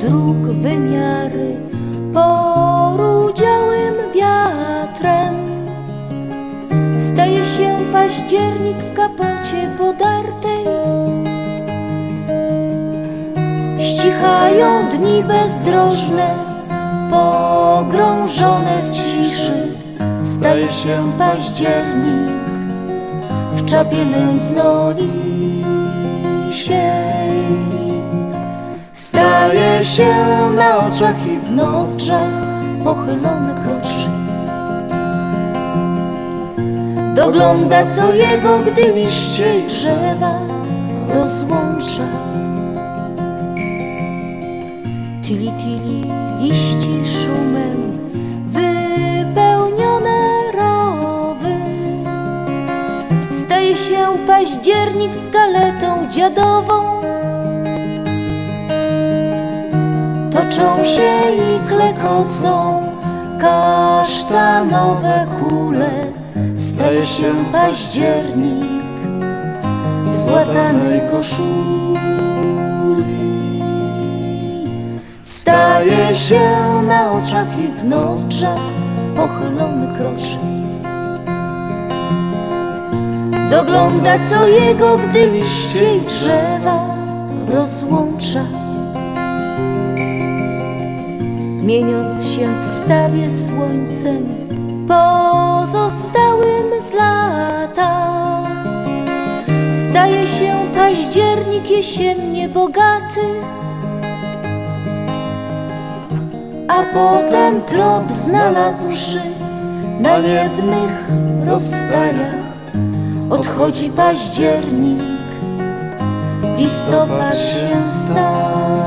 dróg wymiary porudziałym wiatrem. Staje się październik w kapocie podartej. Ścichają dni bezdrożne, pogrążone w ciszy. Staje się październik w czapie nędznolisiej. Się na oczach i w nozdrzach pochylony kroczy. Dogląda co jego, gdy liście i drzewa rozłącza. Tili, tili, liści szumem wypełnione rowy. Staje się październik z galetą dziadową. Toczą się i klekocą kasztanowe kule. Staje się październik z łatanej koszuli. Staje się na oczach i w pochylony kroczy. Dogląda co jego, gdy liście i drzewa rozłącza. Mieniąc się w stawie słońcem pozostałym z lata. Staje się październik jesiennie bogaty, a potem trop znalazłszy na niebnych rozstajach. Odchodzi październik, listopad się staje.